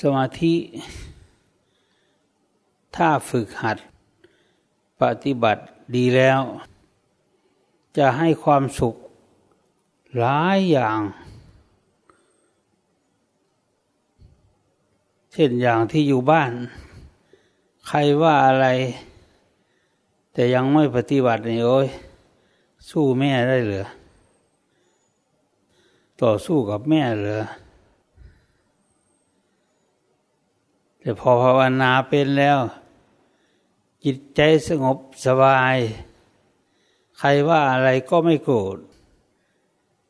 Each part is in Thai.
สมาธิถ้าฝึกหัด ปฏิบัติดีแล้ว จะให้ความสุขหลายอย่าง เช่นอย่างที่อยู่บ้าน ใครว่าอะไร แต่ยังไม่ปฏิบัตินี่โอ้ยสู้แม่ได้เหรือ ต่อสู้กับแม่เหรือ แต่พอภาวนาเป็นแล้ว จิตใจสงบสบาย ใครว่าอะไรก็ไม่โกรธ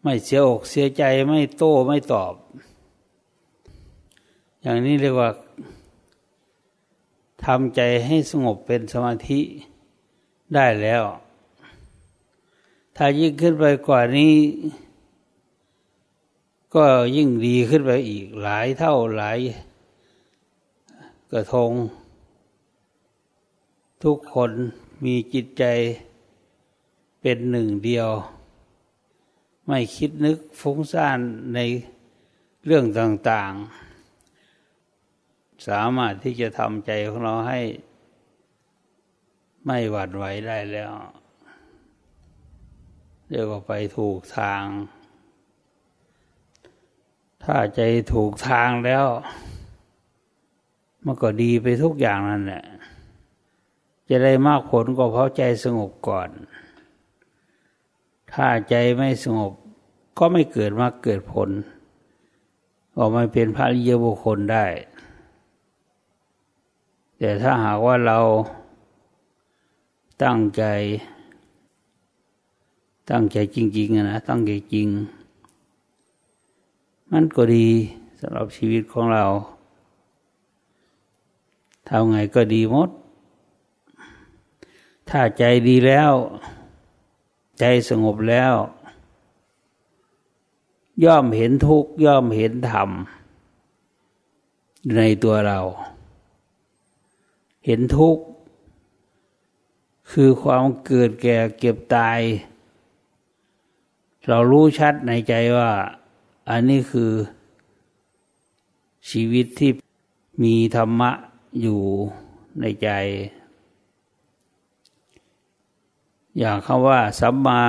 ไม่เสียอกเสียใจไม่โต้ไม่ตอบ อย่างนี้เรียกว่าทำใจให้สงบเป็นสมาธิได้แล้ว ถ้ายิ่งขึ้นไปกว่านี้ ก็ยิ่งดีขึ้นไปอีกหลายเท่าหลาย กระทง ทุกคนมีจิตใจเป็นหนึ่งเดียว ไม่คิดนึกฟุ้งซ่านในเรื่องต่างๆ สามารถที่จะทำใจของเราให้ไม่หวั่นไหวได้แล้วเรียกว่าไปถูกทาง ถ้าใจถูกทางแล้ว มันก็ดีไปทุกอย่างนั่นแหละจะได้มากผลก็เพราะใจสงบก่อน ถ้าใจไม่สงบ ก็ไม่เกิดมากเกิดผลก็ไม่เป็นพระริยบุคคลได้ แต่ถ้าหากว่าเราตั้งใจ ตั้งใจจริงๆนะตั้งใจจริง มันก็ดีสำหรับชีวิตของเรา ทำไงก็ดีหมด ถ้าใจดีแล้ว ใจสงบแล้ว ย่อมเห็นทุกย่อมเห็นธรรม ในตัวเรา เห็นทุกข์ คือความเกิดแก่เก็บตาย เรารู้ชัดในใจว่า อันนี้คือชีวิตที่มีธรรมะ อยู่ในใจ อย่างคำว่าสัมมา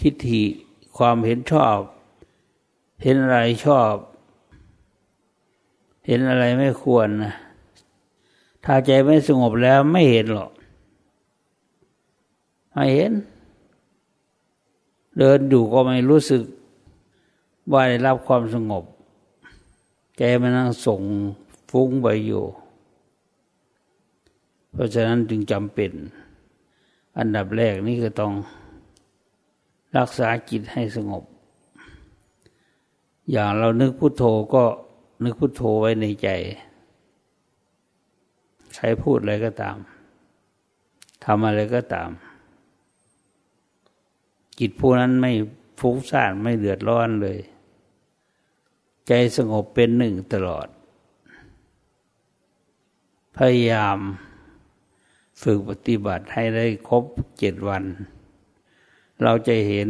ทิฏฐิความเห็นชอบ เห็นอะไรชอบ เห็นอะไรไม่ควรนะถ้าใจไม่สงบแล้วไม่เห็นหรอก ไม่เห็น เดินอยู่ก็ไม่รู้สึกว่าได้รับความสงบ ใจมันนั่งส่ง ฟุ้งไปอยู่ เพราะฉะนั้นจึงจำเป็น อันดับแรกนี่ก็ต้องรักษาจิตให้สงบ อย่างเรานึกพุโทโธก็นึกพุโทโธไว้ในใจ ใช้พูดอะไรก็ตามทำอะไรก็ตาม จิตผู้นั้นไม่ฟุ้งซ่านไม่เดือดร้อนเลย ใจสงบเป็นหนึ่งตลอด พยายามฝึกปฏิบัติให้ได้ครบเจ็ดวัน เราจะเห็น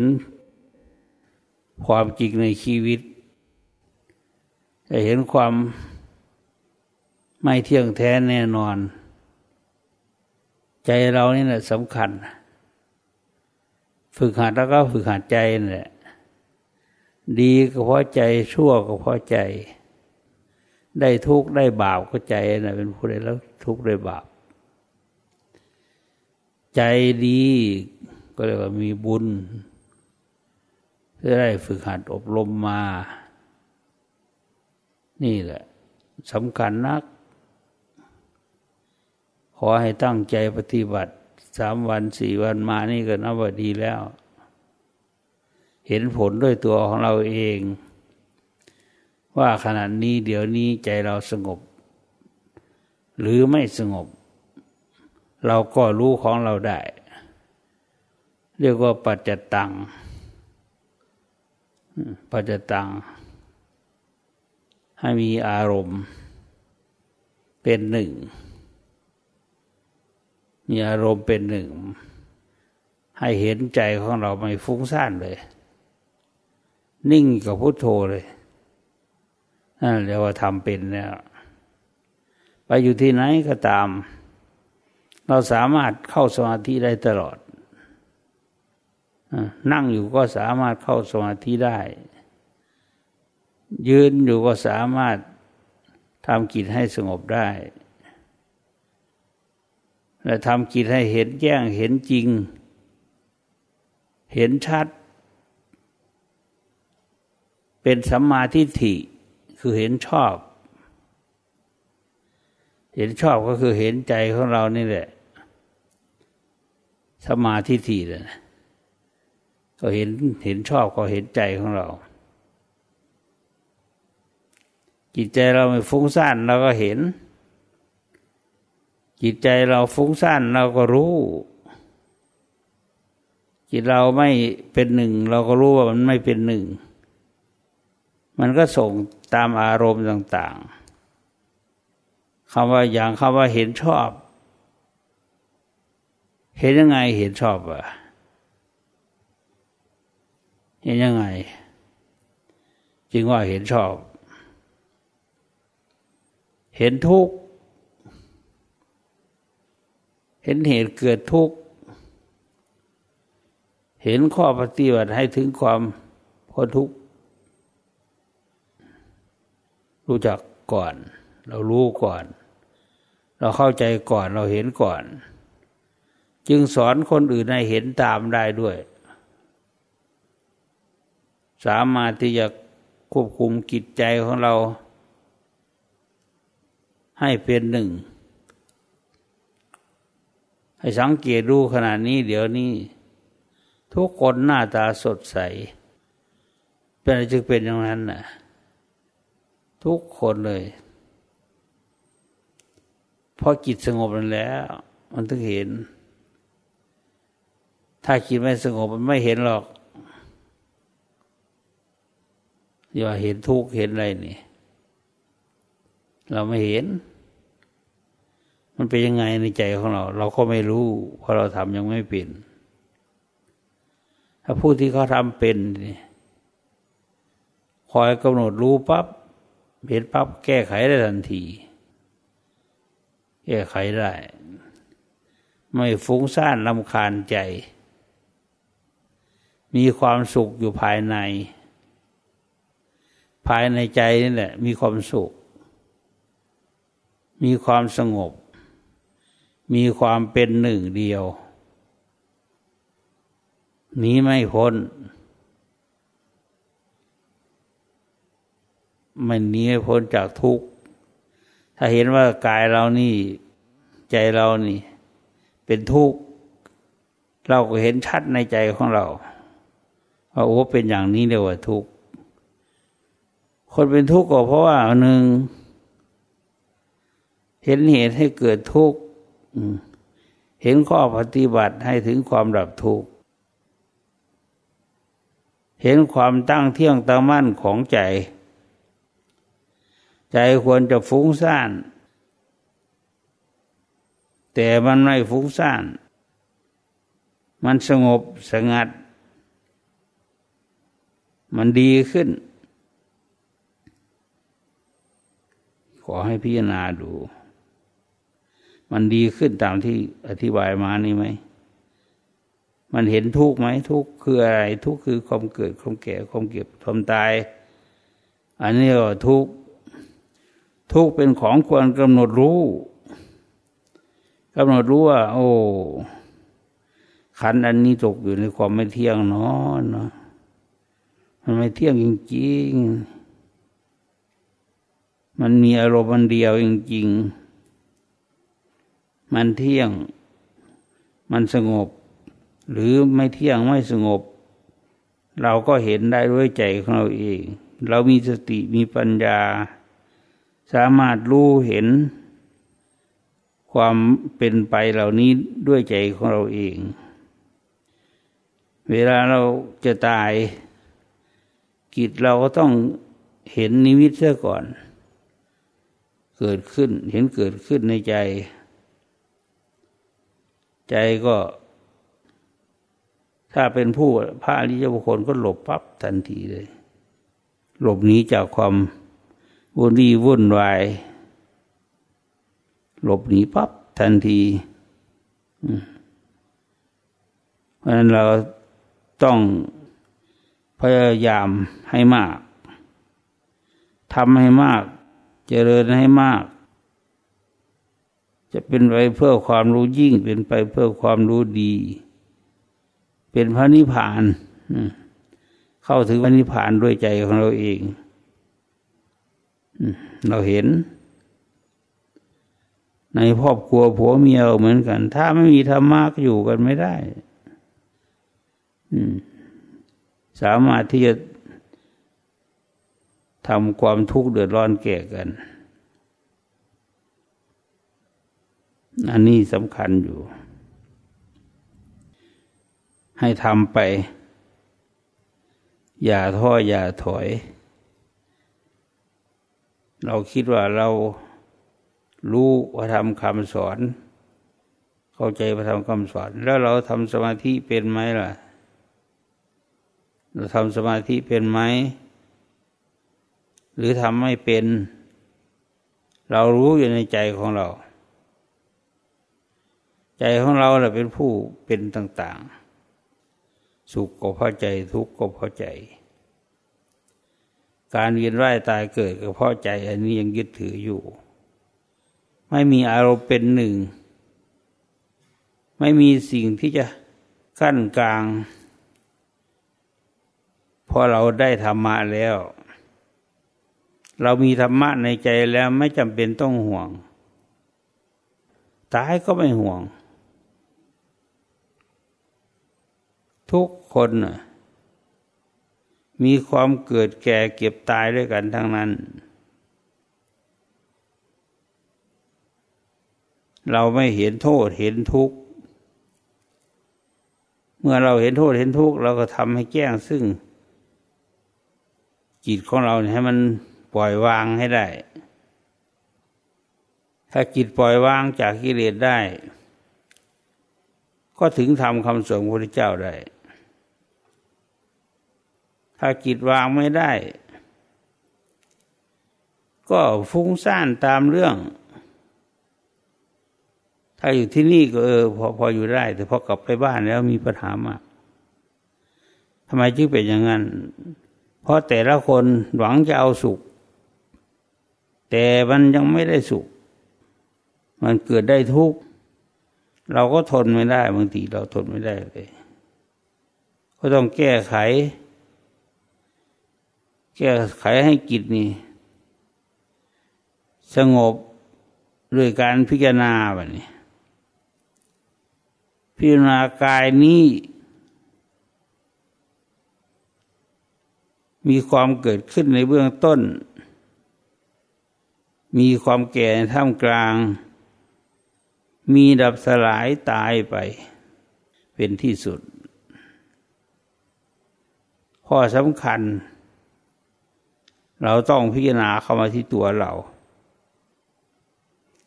ความจริงในชีวิต จะเห็นความไม่เที่ยงแท้แน่นอน ใจเรานี่แหละสำคัญ ฝึกหัดแล้วก็ฝึกหัดใจนี่แหละ ดีก็เพราะใจชั่วก็เพราะใจ ได้ทุกข์ได้บาปก็ใจนะเป็นผู้ได้แล้วทุกข์ได้บาป ใจดีก็เรียกว่ามีบุญจะได้ฝึกหัดอบรมมา นี่แหละสำคัญนัก ขอให้ตั้งใจปฏิบัติสามวันสี่วันมานี่ก็นับว่าดีแล้ว เห็นผลด้วยตัวของเราเอง ว่าขณะนี้เดี๋ยวนี้ใจเราสงบ หรือไม่สงบ เราก็รู้ของเราได้ เรียกว่าปัจจตังปัจจตัง ให้มีอารมณ์ เป็นหนึ่ง มีอารมณ์เป็นหนึ่ง ให้เห็นใจของเราไม่ฟุ้งซ่านเลย นิ่งกับพุโทโธเลย เรียกว่าทำเป็นแล้วไปอยู่ที่ไหนก็ตาม เราสามารถเข้าสมาธิได้ตลอด นั่งอยู่ก็สามารถเข้าสมาธิได้ ยืนอยู่ก็สามารถทำกิจให้สงบได้ และทำกิจให้เห็นแจ้งเห็นจริง เห็นชัด เป็นสัมมาทิฏฐิ คือเห็นชอบ เห็นชอบก็คือเห็นใจของเรานี่แหละ สมาธิฏฐิเลยก็เห็นเห็นชอบก็เห็นใจของเรา จิตใจเราไม่ฟุ้งซ่านเราก็เห็น จิตใจเราฟุ้งซ่านเราก็รู้ จิตเราไม่เป็นหนึ่ง เราก็รู้ว่ามันไม่เป็นหนึ่ง มันก็ส่ง ตามอารมณ์ต่างๆคำว่าอย่างคำว่าเห็นชอบ เห็นยังไงเห็นชอบอะเห็นยังไง จึงว่าเห็นชอบ เห็นทุกข์เห็นเหตุเกิดทุกข์เห็นข้อปฏิบัติให้ถึงความพ้นทุกข์ รู้จักก่อน เรารู้ก่อน เราเข้าใจก่อนเราเห็นก่อน จึงสอนคนอื่นให้เห็นตามได้ด้วย สามารถที่จะควบคุมกิจใจของเรา ให้เป็นหนึ่ง ให้สังเกตดูขนาดนี้เดี๋ยวนี้ ทุกคนหน้าตาสดใส เป็นอะไรจึงเป็นอย่างนั้นน่ะ ทุกคนเลย พอจิตสงบแล้ว มันถึงเห็น ถ้าจิตไม่สงบมันไม่เห็นหรอกอย่าเห็นทุกข์เห็นอะไรนี่ เราไม่เห็น มันเป็นยังไงในใจของเรา เราก็ไม่รู้ เพราะเราทำยังไม่เป็น ถ้าผู้ที่เขาทำเป็นคอยกำหนดรู้ปับ๊บ เห็นปั๊บแก้ไขได้ทันที แก้ไขได้ ไม่ฟุ้งซ่านลำคาญใจ มีความสุขอยู่ภายใน ภายในใจนี่แหละ มีความสุข มีความสงบ มีความเป็นหนึ่งเดียวนี้ไม่พ้น มันนี้ไม่พ้นจากทุกข์ ถ้าเห็นว่ากายเรานี่ใจเรานี่ เป็นทุกข์ เราก็เห็นชัดในใจของเราว่าโอ้เป็นอย่างนี้เรียว่าทุกข์ คนเป็นทุกข์ก็เพราะว่าหนึ่งเห็นเหตุให้เกิดทุกข์เห็นข้อปฏิบัติให้ถึงความดับทุกข์ เห็นความตั้งเที่ยงตั้งมั่นของใจ ใจควรจะฟุ้งซ่าน แต่มันไม่ฟุ้งซ่าน มันสงบสงัด มันดีขึ้น ขอให้พิจารณาดู มันดีขึ้นตามที่อธิบายมานี่ไหมมันเห็นทุกข์ไหมทุกข์คืออะไร ทุกข์คือความเกิดความแก่ความเก็บความตาย อันนี้ก็ทุกข์ ทุกเป็นของควรกำหนดรู้กำหนดรู้ว่า โอ้ขันอันนี้ตกอยู่ในความไม่เที่ยงนอนเนาะมันไม่เที่ยงจริงๆ มันมีอารมณ์มันเดียวจริงๆ มันเที่ยง มันสงบ หรือไม่เที่ยงไม่สงบ เราก็เห็นได้ด้วยใจของเราเอง เรามีสติมีปัญญา สามารถรู้เห็นความเป็นไปเหล่านี้ด้วยใจของเราเอง เวลาเราจะตายกิจเราก็ต้องเห็นนิมิตเสียก่อน เกิดขึ้นเห็นเกิดขึ้นในใจ ใจก็ ถ้าเป็นผู้พระอริยบุคคลก็หลบปั๊บทันทีเลย หลบหนีจากความ วุ่นวี่วุ่นวาย หลบหนีปั๊บทันทีเพราะนั้นเราต้องพยายามให้มากทำให้มาก เจริญให้มาก จะเป็นไปเพื่อความรู้ยิ่ง เป็นไปเพื่อความรู้ดี เป็นพระนิพพาน เข้าถึงพระนิพพานด้วยใจของเราเอง เราเห็น ในครอบครัวผัวเมียเหมือนกัน ถ้าไม่มีธรรมะก็อยู่กันไม่ได้สามารถที่จะทำความทุกข์เดือดร้อนแก่กัน อันนี้สำคัญอยู่ ให้ทำไป อย่าท้ออย่าถอย เราคิดว่าเรารู้ว่าทำคำสอน เข้าใจว่าทำคำสอน แล้วเราทำสมาธิเป็นไหมล่ะ เราทำสมาธิเป็นไหม หรือทำไม่เป็น เรารู้อยู่ในใจของเรา ใจของเราแหละเป็นผู้เป็นต่าง ๆ สุขก็พราะใจทุกข์ก็พราะใจ การเวียนว่ายตายเกิดก็เพราะใจ อันนี้ยังยึดถืออยู่ ไม่มีอารมณ์เป็นหนึ่ง ไม่มีสิ่งที่จะขั้นกลางพอเราได้ธรรมะแล้ว เรามีธรรมะในใจแล้วไม่จำเป็นต้องห่วง ตายก็ไม่ห่วง ทุกคน มีความเกิดแก่เก็บตายด้วยกันทั้งนั้น เราไม่เห็นโทษเห็นทุกข์ เมื่อเราเห็นโทษเห็นทุกข์เราก็ทำให้แจ้งซึ่ง จิตของเราให้มันปล่อยวางให้ได้ ถ้าจิตปล่อยวางจากกิเลสได้ ก็ถึงทำคำสอนพระพุทธเจ้าได้ ถ้าจิตวางไม่ได้ ก็ฟุ้งซ่านตามเรื่อง ถ้าอยู่ที่นี่ก็เออพอพออยู่ได้ แต่พอกลับไปบ้านแล้วมีปัญหามากทำไมจึงเป็นอย่างนั้น เพราะแต่ละคนหวังจะเอาสุข แต่มันยังไม่ได้สุข มันเกิดได้ทุกข์เราก็ทนไม่ได้บางทีเราทนไม่ได้เลย ก็ต้องแก้ไข แก้ไขให้จิตนี่ สงบด้วยการพิจารณาแบบนี้ พิจารณากายนี้ มีความเกิดขึ้นในเบื้องต้น มีความแก่ท่ามกลาง มีดับสลายตายไป เป็นที่สุด ข้อสำคัญ เราต้องพิจารณาเข้ามาที่ตัวเรา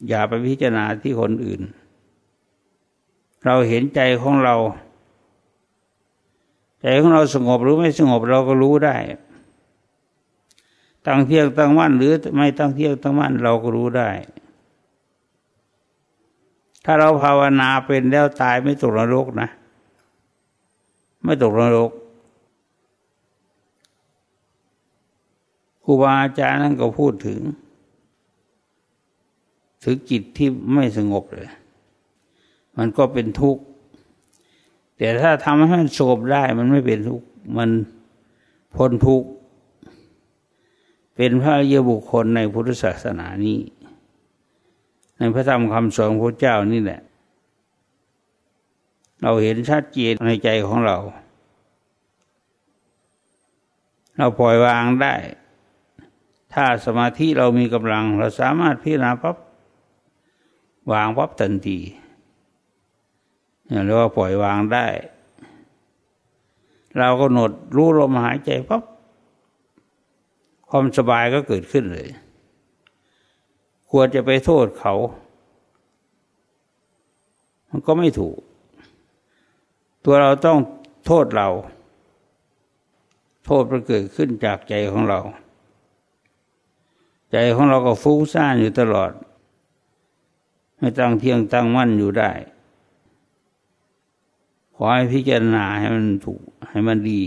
อย่าไปพิจารณาที่คนอื่น เราเห็นใจของเรา ใจของเราสงบหรือไม่สงบเราก็รู้ได้ ตั้งเที่ยงตั้งมั่นหรือไม่ตั้งเที่ยงตั้งมั่นเราก็รู้ได้ ถ้าเราภาวนาเป็นแล้วตายไม่ตกนรกนะ ไม่ตกนรก ครูบาอาจารย์นั่นก็พูดถึง ถึงจิตที่ไม่สงบเลย มันก็เป็นทุกข์ แต่ถ้าทำให้มันสงบได้ มันไม่เป็นทุกข์ มันพ้นทุกข์ เป็นพระเยบุคคลในพุทธศาสนานี้ ในพระธรรมคำสอนพระเจ้านี่แหละ เราเห็นชัดเจนในใจของเรา เราปล่อยวางได้ ถ้าสมาธิเรามีกำลัง เราสามารถพิจารณาปั๊บวางปั๊บทันทีเรียกว่าปล่อยวางได้ เราก็หนดรู้ลมหายใจปั๊บความสบายก็เกิดขึ้นเลย ควรจะไปโทษเขา มันก็ไม่ถูก ตัวเราต้องโทษเรา โทษมันเกิดขึ้นจากใจของเรา ใจของเราก็ฟุ้งซ่านอยู่ตลอด ไม่ตั้งเที่ยงตั้งมั่นอยู่ได้ ขอให้พิจารณาให้มันถูกให้มันดี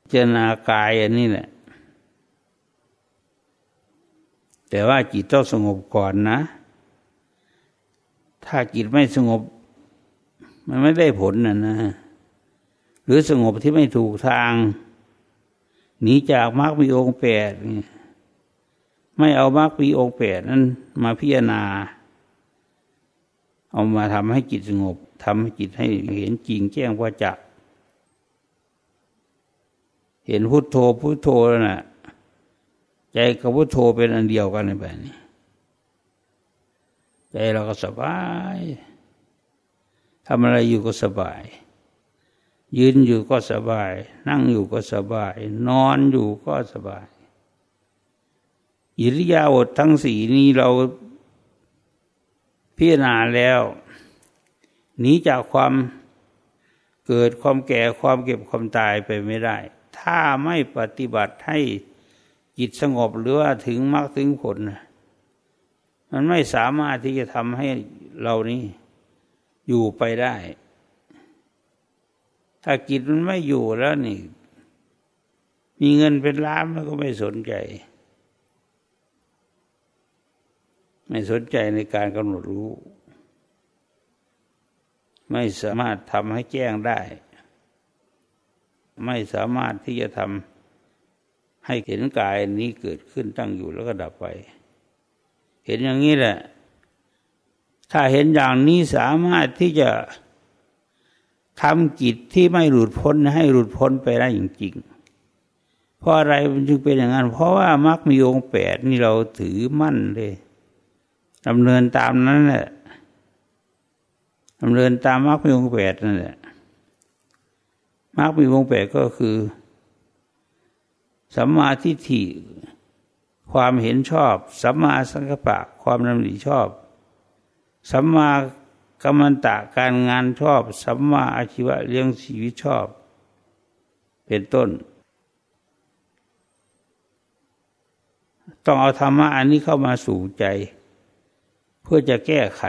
พิจารณากายอันนี้แหละ แต่ว่าจิตต้องสงบก่อนนะ ถ้าจิตไม่สงบ มันไม่ได้ผลนะนะ หรือสงบที่ไม่ถูกทาง หนีจากมรรคมีองค์แปดไม่เอามรรคมีองค์แปดนั้นมาพิจารณา เอามาทำให้จิตสงบทำให้จิตให้เห็นจริงแจ้งว่าจักเห็นพุทโธพุทโธแล้วน่ะ ใจกับพุทโธเป็นอันเดียวกันในแบบนี้ ใจเราก็สบายทำอะไรอยู่ก็สบาย ยืนอยู่ก็สบาย นั่งอยู่ก็สบาย นอนอยู่ก็สบายอิริยาบถทั้งสี่นี้เราพิจารณาแล้วหนีจากความเกิดความแก่ความเก็บความตายไปไม่ได้ ถ้าไม่ปฏิบัติให้จิตสงบหรือว่าถึงมรรคถึงผล มันไม่สามารถที่จะทำให้เรานี้อยู่ไปได้ ถ้าจิตมันไม่อยู่แล้วนี่ มีเงินเป็นล้านแล้วก็ไม่สนใจ ไม่สนใจในการกำหนดรู้ ไม่สามารถทำให้แจ้งได้ ไม่สามารถที่จะทำให้เห็นกายนี้เกิดขึ้นตั้งอยู่แล้วก็ดับไป เห็นอย่างนี้แหละ ถ้าเห็นอย่างนี้สามารถที่จะ ทำกิจที่ไม่หลุดพ้นให้หลุดพ้นไปได้จริงๆ เพราะอะไรมันจึงเป็นอย่างนั้น เพราะว่ามรรคมีองค์แปดนี่เราถือมั่นเลยดำเนินตามนั้นแหละดำเนินตามมรรคมีองค์แปดนั่นแหละมรรคมีองค์แปดก็คือสัมมาทิฏฐิความเห็นชอบ สัมมาสังกัปปะ ความดำริชอบ สัมมา รรมตะการงานชอบสัมมาอาชีวะเลี้ยงชีวิตชอบ เป็นต้น ต้องเอาธรรมะอันนี้เข้ามาสู่ใจ เพื่อจะแก้ไข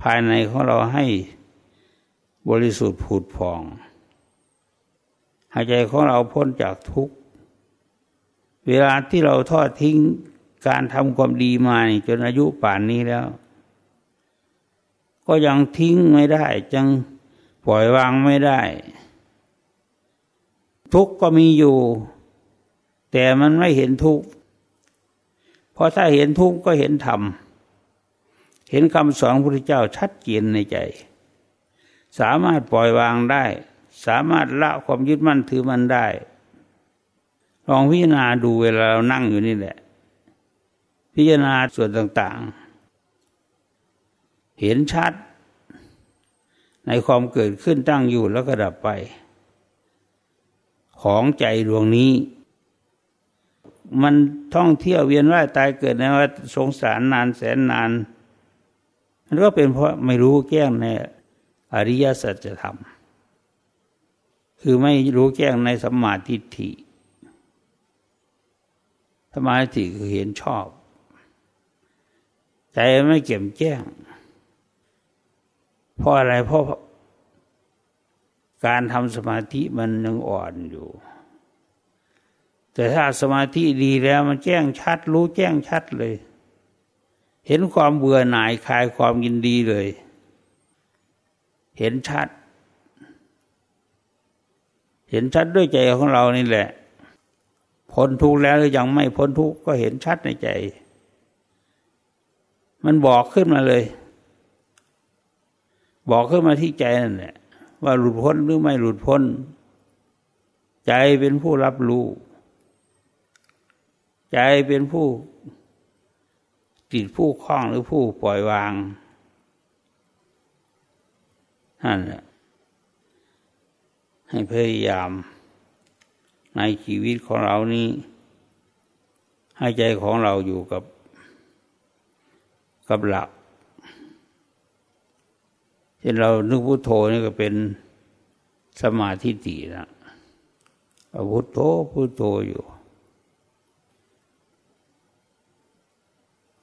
ภายในของเราให้บริสุทธิ์ผุดผ่องหายใจของเราพ้นจากทุกข์ เวลาที่เราทอดทิ้งการทำความดีมาจนอายุป่านนี้แล้ว ก็ยังทิ้งไม่ได้จังปล่อยวางไม่ได้ ทุกข์ก็มีอยู่ แต่มันไม่เห็นทุกข์เพราะถ้าเห็นทุกข์ก็เห็นธรรมเห็นคำสอนพระพุทธเจ้าชัดเจนในใจ สามารถปล่อยวางได้ สามารถละความยึดมั่นถือมันได้ ลองพิจารณาดูเวลาเรานั่งอยู่นี่แหละ พิจารณาส่วนต่างๆ เห็นชัด ในความเกิดขึ้นตั้งอยู่แล้วก็ดับไป ของใจดวงนี้ มันท่องเที่ยวเวียนว่ายตายเกิดในว่าสงสารนานแสนนานมันก็เป็นเพราะไม่รู้แก้งในอริยสัจธรรม คือไม่รู้แก้งในสัมมาทิฏฐิสมาธิคือเห็นชอบ ใจไม่เก็มแจ้ง เพราะอะไรเพราะการทำสมาธิมันยังอ่อนอยู่ แต่ถ้าสมาธิดีแล้วมันแจ้งชัด รู้แจ้งชัดเลย เห็นความเบื่อหน่ายคลายความยินดีเลย เห็นชัด เห็นชัดด้วยใจของเรานี่แหละ พ้นทุกข์แล้วหรือยังไม่พ้นทุกข์ก็เห็นชัดในใจ มันบอกขึ้นมาเลย บอกขึ้นมาที่ใจนั่นแหละว่าหลุดพ้นหรือไม่หลุดพ้น ใจเป็นผู้รับรู้ ใจเป็นผู้ติดผู้คล้องหรือผู้ปล่อยวางนั่นแหละให้พยายาม ในชีวิตของเรานี้ ให้ใจของเราอยู่กับ กับหลัก เรานึกพุโทโธนี่ก็เป็นสมาธิตินะพุโทโธพุโทโธอยู่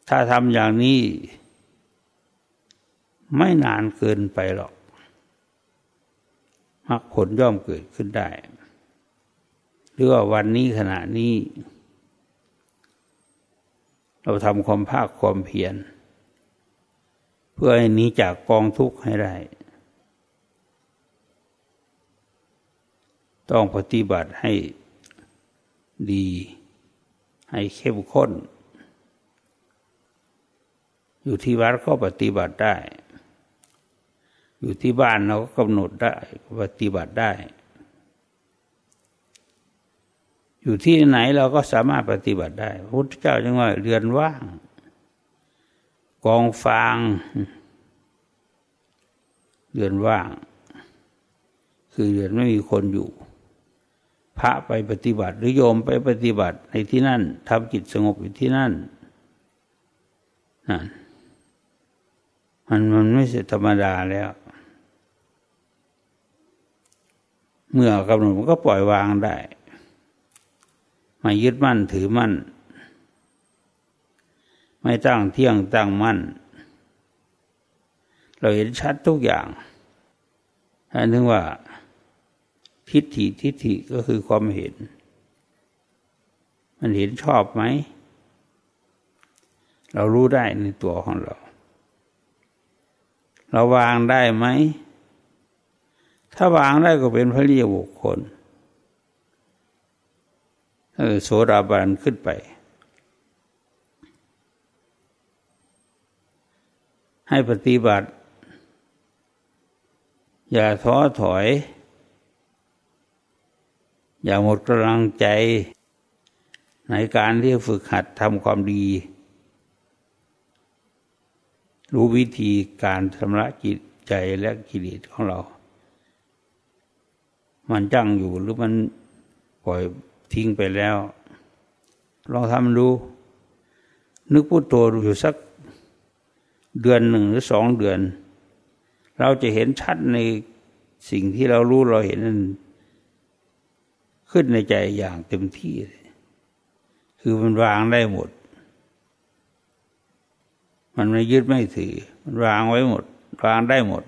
ถ้าทำอย่างนี้ ไม่นานเกินไปหรอกมักผลย่อมเกิดขึ้นได้ หรือว่าวันนี้ขณะนี้ เราทำความภาคความเพียร เพื่อให้หนีจากกองทุกข์ให้ได้ ต้องปฏิบัติให้ดี ให้เข้มข้น อยู่ที่วัดก็ปฏิบัติได้ อยู่ที่บ้านเราก็กำหนดได้ปฏิบัติได้ อยู่ที่ไหนเราก็สามารถปฏิบัติได้ พระพุทธเจ้าจึงว่าเรือนว่าง กองฟางเรือนว่าง คือเรือนไม่มีคนอยู่ พระไปปฏิบัติหรือโยมไปปฏิบัติในที่นั่นทำจิตสงบอยู่ที่นั่นนั่นมันมันไม่ใช่ธรรมดาแล้ว เมื่อกำหนดมันก็ปล่อยวางได้ไม่ยึดมั่นถือมั่น ไม่ตั้งเที่ยงตั้งมั่น เราเห็นชัดทุกอย่างอันนึงว่า ทิฏฐิทิฏฐิก็คือความเห็น มันเห็นชอบไหม เรารู้ได้ในตัวของเรา เราวางได้ไหม ถ้าวางได้ก็เป็นพระเรียบุคคลโสดาบันขึ้นไป ให้ปฏิบัติ อย่าท้อถอย อย่าหมดกำลังใจ ในการที่ฝึกหัดทำความดี รู้วิธีการชำระจิตใจและกิเลสของเรา มันจังอยู่หรือมันปล่อยทิ้งไปแล้ว ลองทำดู นึกพูดโตอยู่สัก เดือนหนึ่งหรือสองเดือน เราจะเห็นชัดในสิ่งที่เรารู้เราเห็นนั้นขึ้นในใจอย่างเต็มที่ คือมันวางได้หมด มันไม่ยึดไม่ถือ มันวางไว้หมด วางได้หมด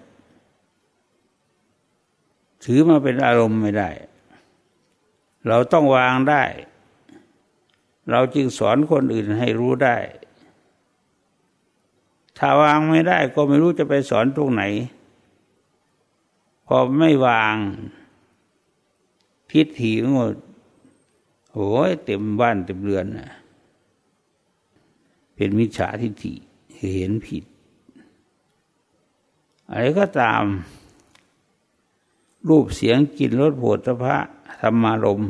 ถือมาเป็นอารมณ์ไม่ได้ เราต้องวางได้ เราจึงสอนคนอื่นให้รู้ได้ ถ้าวางไม่ได้ก็ไม่รู้จะไปสอนตรงไหน พอไม่วางทิฏฐิก็โอ้ยเต็มบ้านเต็มเรือนนะเป็นมิจฉาทิฏฐิเห็นผิด อะไรก็ตาม รูปเสียงกลิ่นรสโผฏฐะธรรมารม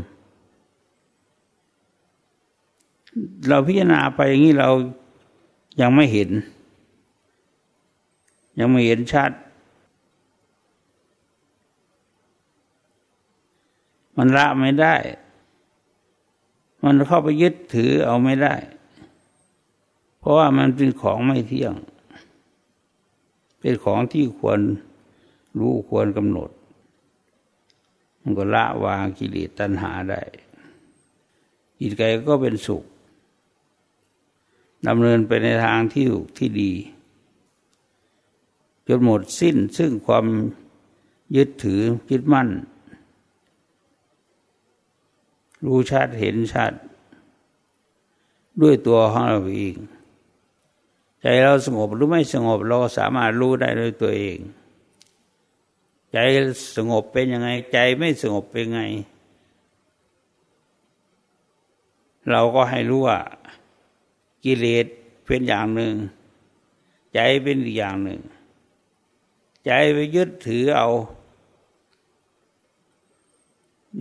เราพิจารณาไปอย่างนี้เรายังไม่เห็น ยังไม่เห็นชัด มันละไม่ได้ มันเข้าไปยึดถือเอาไม่ได้ เพราะว่ามันเป็นของไม่เที่ยง เป็นของที่ควรรู้ควรกำหนด มันก็ละวางกิเลสตัณหาได้จิตใจก็เป็นสุขดำเนินไปในทางที่ถูกที่ดี จนหมดสิ้นซึ่งความยึดถือยึดมั่น รู้ชัดเห็นชัด ด้วยตัวของเราเองใจเราสงบหรือไม่สงบเราสามารถรู้ได้ด้วยตัวเอง ใจสงบเป็นยังไง ใจไม่สงบเป็นไง เราก็ให้รู้ว่ากิเลสเป็นอย่างหนึ่ง ใจเป็นอีกอย่างหนึ่ง ใจไปยึดถือเอา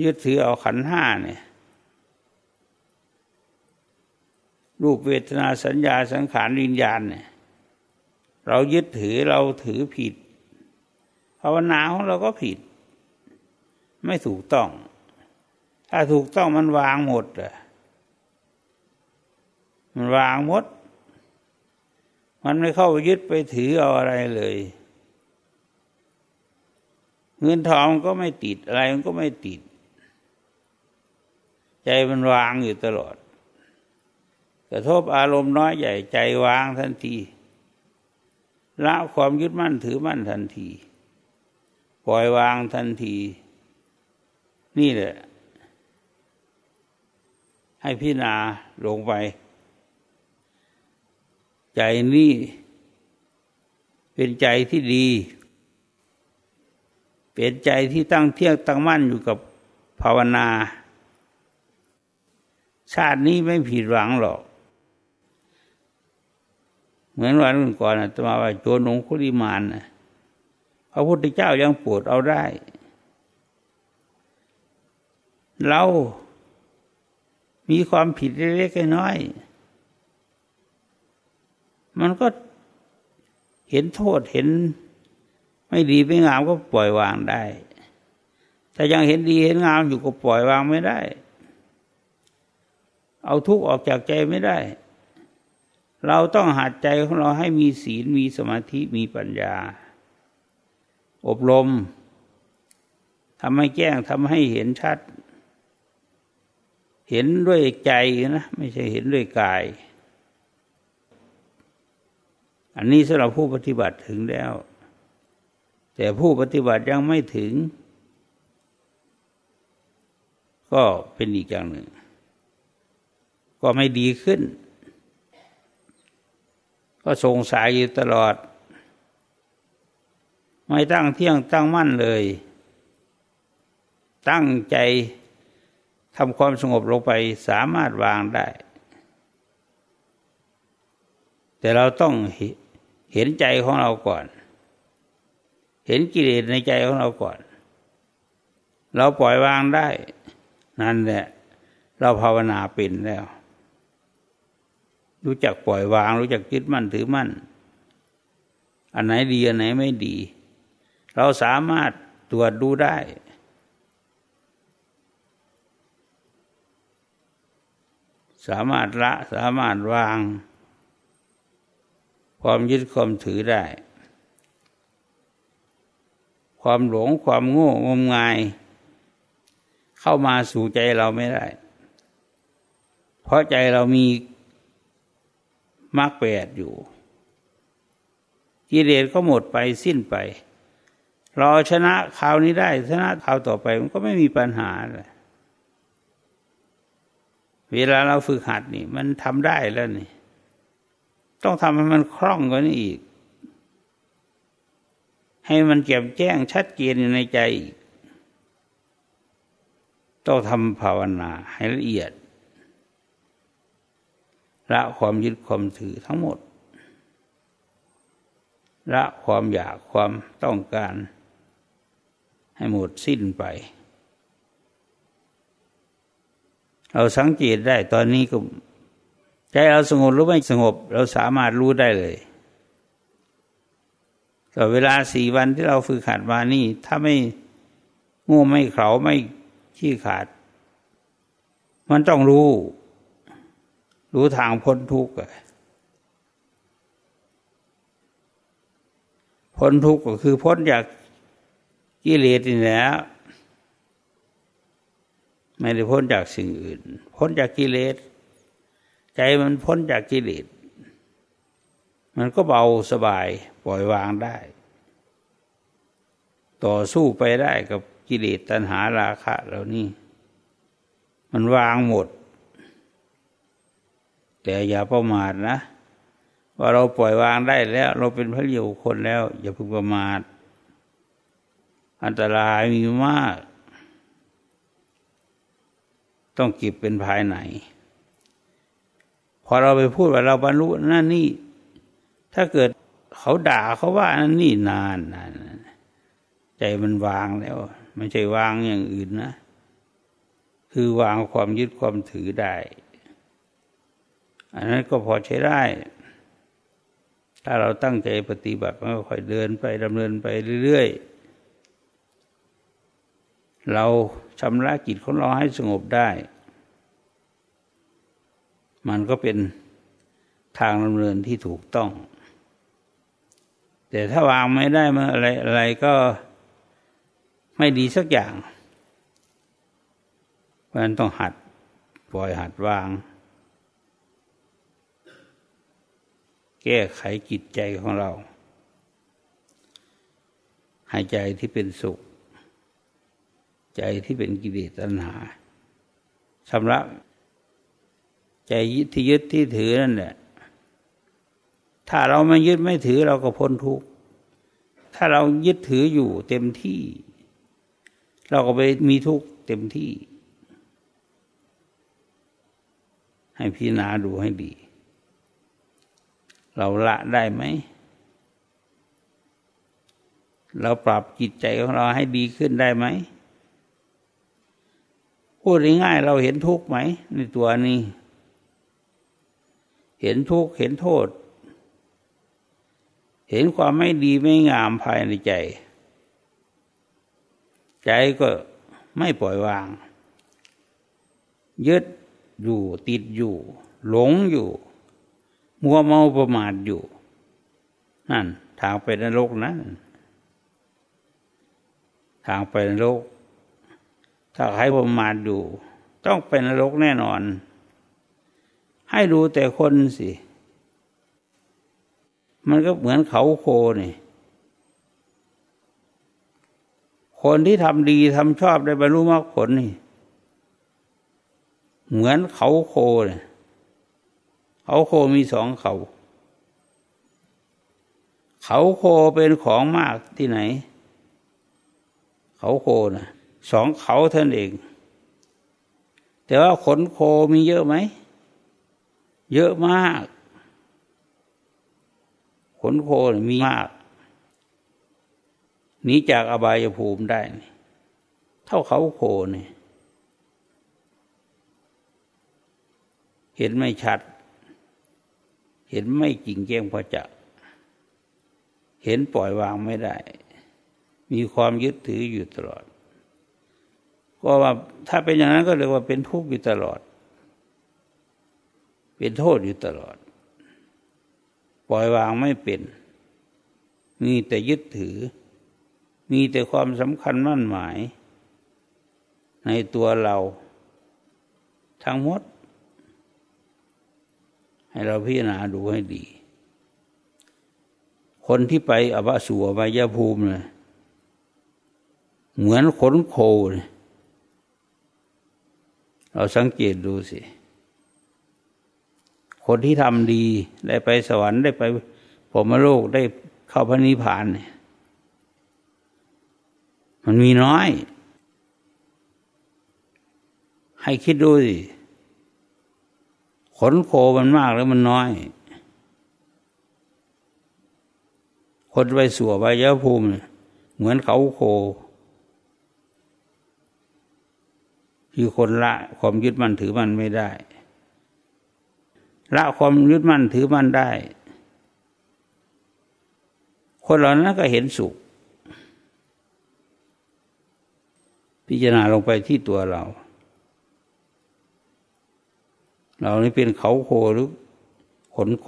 ยึดถือเอาขันห้าเนี่ยรูปเวทนาสัญญาสังขารวิญญาณเนี่ย เรายึดถือเราถือผิดภาวนาของเราก็ผิด ไม่ถูกต้อง ถ้าถูกต้องมันวางหมดอะมันวางหมด มันไม่เข้าไปยึดไปถือเอาอะไรเลย เงินทองก็ไม่ติดอะไรมันก็ไม่ติด ใจมันวางอยู่ตลอด กระทบอารมณ์น้อยใหญ่ใจวางทันทีละความยึดมั่นถือมั่นทันที ปล่อยวางทันที นี่แหละ ให้พิจารณาลงไป ใจนี่เป็นใจที่ดี เป็นใจที่ตั้งเที่ยงตั้งมั่นอยู่กับภาวนา ชาตินี้ไม่ผิดหวังหรอก เหมือนวันก่อนนะตมาว่าโจนงคุริมานนะพระพุทธเจ้ายังปวดเอาได้เรามีความผิดเล็กๆน้อย มันก็เห็นโทษเห็น ไม่ดีไม่งามก็ปล่อยวางได้ แต่ยังเห็นดีเห็นงามอยู่ก็ปล่อยวางไม่ได้ เอาทุกข์ออกจากใจไม่ได้ เราต้องหัดใจของเราให้มีศีลมีสมาธิมีปัญญา อบรมทำให้แจ้งทำให้เห็นชัด เห็นด้วยใจนะ ไม่ใช่เห็นด้วยกาย อันนี้สำหรับผู้ปฏิบัติถึงแล้ว แต่ผู้ปฏิบัติยังไม่ถึง ก็เป็นอีกอย่างหนึ่ง ก็ไม่ดีขึ้น ก็สงสัยอยู่ตลอด ไม่ตั้งเที่ยงตั้งมั่นเลย ตั้งใจทำความสงบลงไปสามารถวางได้ แต่เราต้องเห็นใจของเราก่อน เห็นกิเลสในใจของเราก่อน เราปล่อยวางได้ นั่นแหละ เราภาวนาเป็นแล้ว รู้จักปล่อยวาง รู้จักยึดมั่นถือมั่น อันไหนดีอันไหนไม่ดี เราสามารถตรวจดูได้สามารถละสามารถวาง ความยึดความถือได้ ความหลงความโง่งมงาย เข้ามาสู่ใจเราไม่ได้ เพราะใจเรามีมรรคแปดอยู่ กิเลสก็หมดไปสิ้นไป เราชนะคราวนี้ได้ชนะคราวต่อไปมันก็ไม่มีปัญหาเลยเวลาเราฝึกหัดนี่ มันทำได้แล้วนี่ ต้องทำให้มันคล่องกว่านี้อีก ให้มันแจ่มแจ้งชัดเจนอยู่ในใจ ต้องทำภาวนาให้ละเอียด ละความยึดความถือทั้งหมด ละความอยากความต้องการ ให้หมดสิ้นไป เราสังเกตได้ตอนนี้ก็ใจเราสงบหรือไม่สงบ เราสามารถรู้ได้เลย ต่อเวลาสี่วันที่เราฝึกขาดมานี่ ถ้าไม่งูไม่เขาไม่ขี้ขาด มันต้องรู้ รู้ทางพ้นทุกข์พ้นทุกข์ก็คือพ้นจากกิเลสนี่แหละไม่ได้พ้นจากสิ่งอื่น พ้นจากกิเลส ใจมันพ้นจากกิเลส มันก็เบาสบาย ปล่อยวางได้ ต่อสู้ไปได้กับกิเลสตัณหาราคะเหล่านี้ มันวางหมด แต่อย่าประมาทนะ ว่าเราปล่อยวางได้แล้ว เราเป็นพระเยาคนแล้ว อย่าพิ่งประมาท อันตรายมีมาก ต้องเก็บเป็นภายในพอเราไปพูดว่าเราบรรลุนั่นนี่ ถ้าเกิด เขาด่าเขาว่านั่นนี่นานนานใจมันวางแล้วไม่ใช่วางอย่างอื่นนะ คือวางความยึดความถือได้ อันนั้นก็พอใช้ได้ ถ้าเราตั้งใจปฏิบัติมันก็ค่อยเดินไปดำเนินไปเรื่อยๆ เราชำระจิตของเราให้สงบได้ มันก็เป็นทางดำเนินที่ถูกต้อง แต่ถ้าวางไม่ได้มาอะไรอะไรก็ไม่ดีสักอย่าง เพราะนั้นต้องหัดปล่อยหัดวาง แก้ไขจิตใจของเราให้ใจที่เป็นสุข ใจที่เป็นกิเลสตัณหาชำระใจยึดที่ยึดที่ถือนั่นแหละ ถ้าเราไม่ยึดไม่ถือเราก็พ้นทุกข์ถ้าเรายึดถืออยู่เต็มที่ เราก็ไปมีทุกข์เต็มที่ ให้พิจารณาดูให้ดี เราละได้ไหม เราปรับจิตใจของเราให้ดีขึ้นได้ไหมพูดง่ายๆเราเห็นทุกข์ไหม ในตัวนี้ เห็นทุกข์เห็นโทษ เห็นความไม่ดีไม่งามภายในใจ ใจก็ไม่ปล่อยวาง ยึดอยู่ติดอยู่ หลงอยู่ มัวเมาประมาทอยู่ นั่น ทางไปนรกนั้นทางไปนรก ถ้าใครประมาทอยู่ ต้องเป็นนรกแน่นอน ให้ดูแต่คนสิ มันก็เหมือนเขาโคนี่คนที่ทำดีทำชอบได้บรรลุมรรคผลนี่ เหมือนเขาโคเนี่ยเขาโคมีสองเขา เขาโคเป็นของมากที่ไหน เขาโคนะสองเขาท่านเอง แต่ว่าขนโคมีเยอะไหม เยอะมาก ขนโคมีมากหนีจากอบายภูมิได้ เท่าเขาโคนี่เห็นไม่ชัด เห็นไม่จริงแจ้งพอจะเห็นปล่อยวางไม่ได้ มีความยึดถืออยู่ตลอด ก็ว่าถ้าเป็นอย่างนั้นก็เรียกว่าเป็นทุกข์อยู่ตลอด เป็นโทษอยู่ตลอด ปล่อยวางไม่เป็น มีแต่ยึดถือ มีแต่ความสำคัญมั่นหมาย ในตัวเรา ทั้งหมด ให้เราพิจารณาดูให้ดี คนที่ไปอบาสูอบายภูมิเลยเหมือนขนโคเลยเราสังเกตดูสิ คนที่ทำดีได้ไปสวรรค์ได้ไปพรมโลกได้เข้าพระนิพพานเนี่ยมันมีน้อย ให้คิดดูสิขนโคมันมากแล้วมันน้อย คนไปสัวไปยะภูมิ เหมือนเขาโค คือคนละความยึดมั่นถือมันไม่ได้ ละความยึดมั่นถือมั่นได้ คนเหล่านั้นก็เห็นสุข พิจารณาลงไปที่ตัวเรา เรานี่เป็นเขาโคหรือขนโค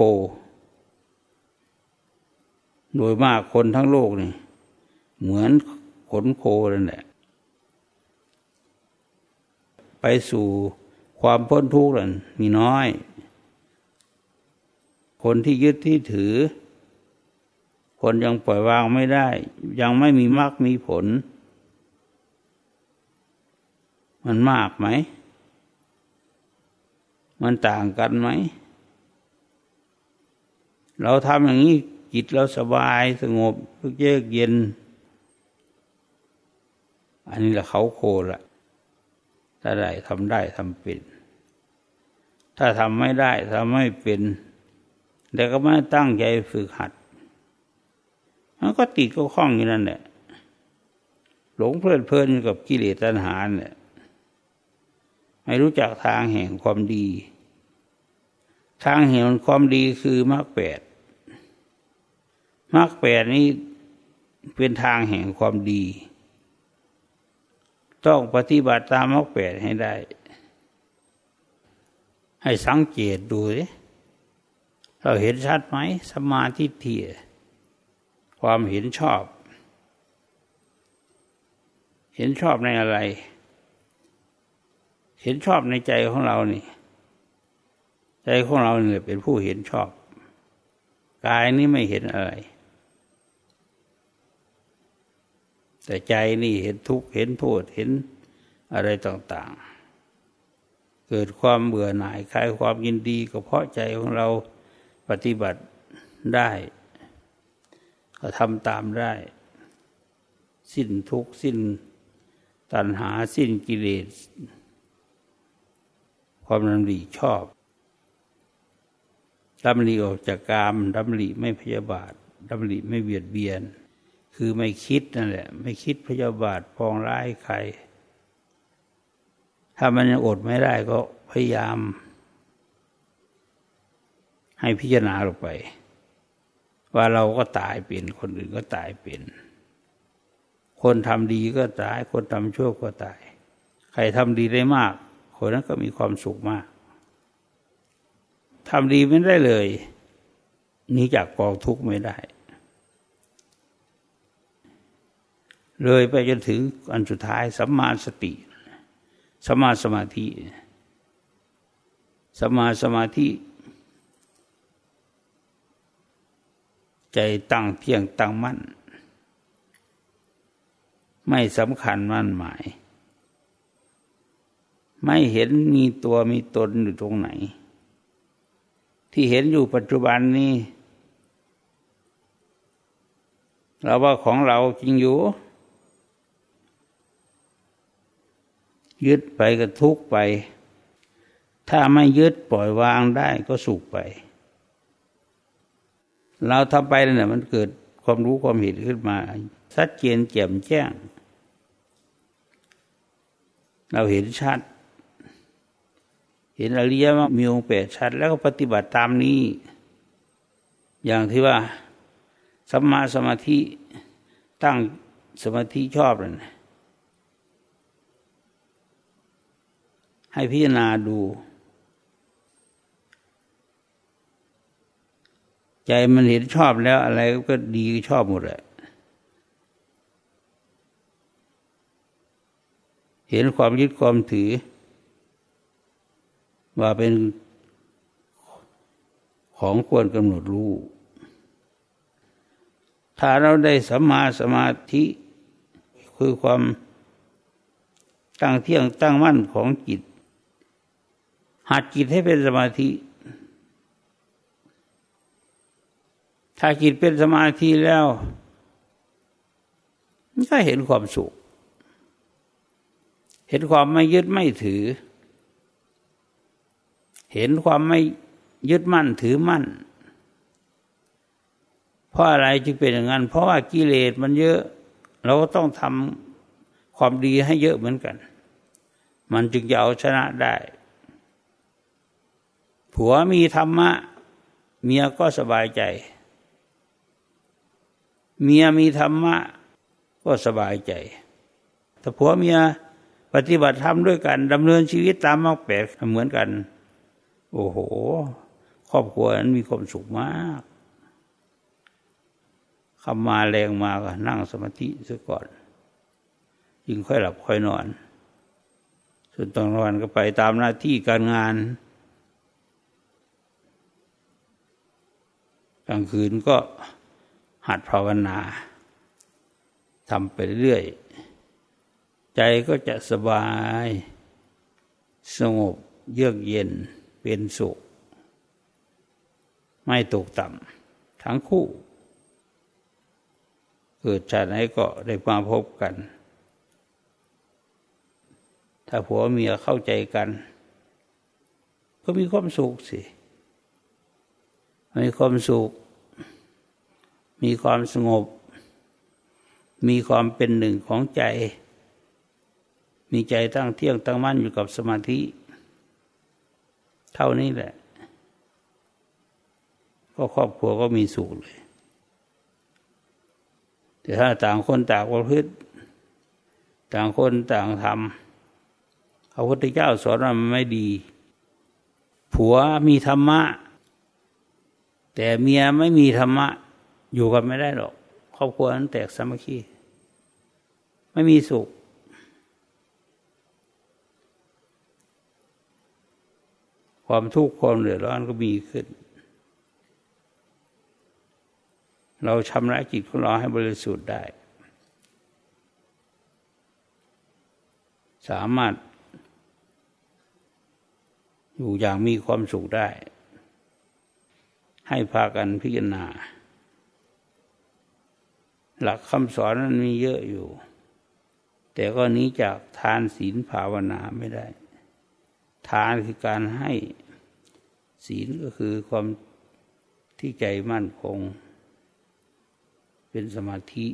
โดยมากคนทั้งโลกนี่ เหมือนขนโคนั่นแหละ ไปสู่ความพ้นทุกข์นั้นมีน้อย คนที่ยึดที่ถือ คนยังปล่อยวางไม่ได้ ยังไม่มีมรรคมีผล มันมากไหม มันต่างกันไหม เราทำอย่างนี้จิตเราสบายสงบเยือกเย็น อันนี้แหละเขาโคละถ้าได้ทำได้ทำเป็น ถ้าทำไม่ได้ทำไม่เป็น แต่ก็ไม่ตั้งใจฝึกหัด มันก็ติดก็คล้องอยู่นั่นแหละ หลงเพลิดเพลินกับกิเลสตัณหาเนี่ยไม่รู้จักทางแห่งความดี ทางแห่งความดีคือมรรคแปดมรรคแปดนี้เป็นทางแห่งความดี ต้องปฏิบัติตามมรรคแปดให้ได้ ให้สังเกตดูสิ เราเห็นชัดไหมสมาธิเทียความเห็นชอบ เห็นชอบในอะไร เห็นชอบในใจของเรานี่ ใจของเราเนี่ยเป็นผู้เห็นชอบ กายนี่ไม่เห็นอะไร แต่ใจนี่เห็นทุกข์เห็นโทษเห็นอะไรต่างๆ เกิดความเบื่อหน่ายคลายความยินดีก็เพราะใจของเรา ปฏิบัติได้ ก็ทำตามได้ สิ้นทุกสิ้นตัณหาสิ้นกิเลส ความดำริชอบดำริออกจากกามดำริไม่พยาบาทดำริไม่เบียดเบียน คือไม่คิดนั่นแหละ ไม่คิดพยาบาทปองร้ายใคร ถ้ามันยังอดไม่ได้ก็พยายาม ให้พิจารณาลงไป ว่าเราก็ตายเป็น คนอื่นก็ตายเป็น คนทำดีก็ตาย คนทำชั่วก็ตาย ใครทำดีได้มาก คนนั้นก็มีความสุขมากทำดีไม่ได้เลยหนีจากกองทุกข์ไม่ได้ เลยไปจนถึงอันสุดท้ายสัมมาสติสัมมาสมาธิสัมมาสมาธิ ใจตั้งเที่ยงตั้งมั่น ไม่สำคัญมั่นหมาย ไม่เห็นมีตัวมีตนอยู่ตรงไหน ที่เห็นอยู่ปัจจุบันนี้ เราว่าของเราจริงอยู่ ยึดไปก็ทุกไป ถ้าไม่ยึดปล่อยวางได้ก็สุขไป เราทำไปเนี่ยมันเกิดความรู้ความเห็นขึ้นมาชัดเจนแจ่มแจ้ง เราเห็นชัด เห็นอริยมรรคมีองค์แปดชัด แล้วก็ปฏิบัติตามนี้ อย่างที่ว่าสัมมาสมาธิตั้งสมาธิชอบเลยนให้พิจารณาดู ใจมันเห็นชอบแล้วอะไรก็ดีชอบหมดเลยเห็นความยึดความถือ ว่าเป็นของควรกำหนดรู้ถ้าเราได้สัมมาสมาธิ คือความตั้งเที่ยงตั้งมั่นของจิต หัดจิตให้เป็นสมาธิ ถ้าจิตเป็นสมาธิแล้วก็เห็นความสุข เห็นความไม่ยึดไม่ถือ เห็นความไม่ยึดมั่นถือมั่น เพราะอะไรจึงเป็นอย่างนั้น เพราะว่ากิเลสมันเยอะ เราก็ต้องทำความดีให้เยอะเหมือนกัน มันจึงจะเอาชนะได้ ผัวมีธรรมะ เมียก็สบายใจ เมียมีธรรมะ ก็สบายใจ ถ้าผัวเมียปฏิบัติธรรมด้วยกันดำเนินชีวิตตามมรรคแปดเหมือนกัน โอ้โห ครอบครัวนั้นมีความสุขมากคำมาแรงมาก็นั่งสมาธิซะก่อนยิงค่อยหลับค่อยนอน ส่วนตอนวันก็ไปตามหน้าที่การงาน กลางคืนก็ หัดภาวนาทำไปเรื่อย ใจก็จะสบาย สงบเยือกเย็นเป็นสุข ไม่ตกต่ำทั้งคู่ เกิดชาติไหนก็ได้มาพบกัน ถ้าผัวเมียเข้าใจกัน ก็มีความสุขสิ มีความสุข มีความสงบ มีความเป็นหนึ่งของใจ มีใจตั้งเที่ยงตั้งมั่นอยู่กับสมาธิ เท่านี้แหละ ก็ครอบครัวก็มีสุขเลย แต่ถ้าต่างคนต่างประพฤติต่างคนต่างทำพระพุทธเจ้าสอนว่ามันไม่ดี ผัวมีธรรมะ แต่เมียไม่มีธรรมะ อยู่กันไม่ได้หรอก ครอบครัวนั้นแตกสามัคคี ไม่มีสุข ความทุกข์ความเดือดร้อนก็มีขึ้น เราชำระจิตของเราให้บริสุทธิ์ได้ สามารถ อยู่อย่างมีความสุขได้ ให้พากันพิจารณา หลักคำสอนนั้นมีเยอะอยู่ แต่ก็นี้จากทานศีลภาวนาไม่ได้ ทานคือการให้ศีลก็คือความที่ใจมั่นคง เป็นสมาธิ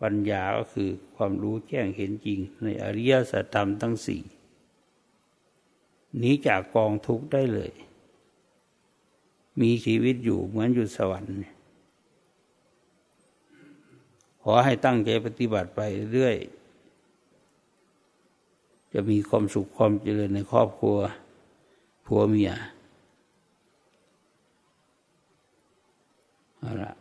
ปัญญาก็คือความรู้แจ้งเห็นจริง ในอริยสัจธรรมทั้งสี่หนีจากกองทุกข์ได้เลย มีชีวิตอยู่เหมือนอยู่สวรรค์ ขอให้ตั้งใจปฏิบัติไปเรื่อย จะมีความสุขความเจริญในครอบครัวผัวเมียเอาละ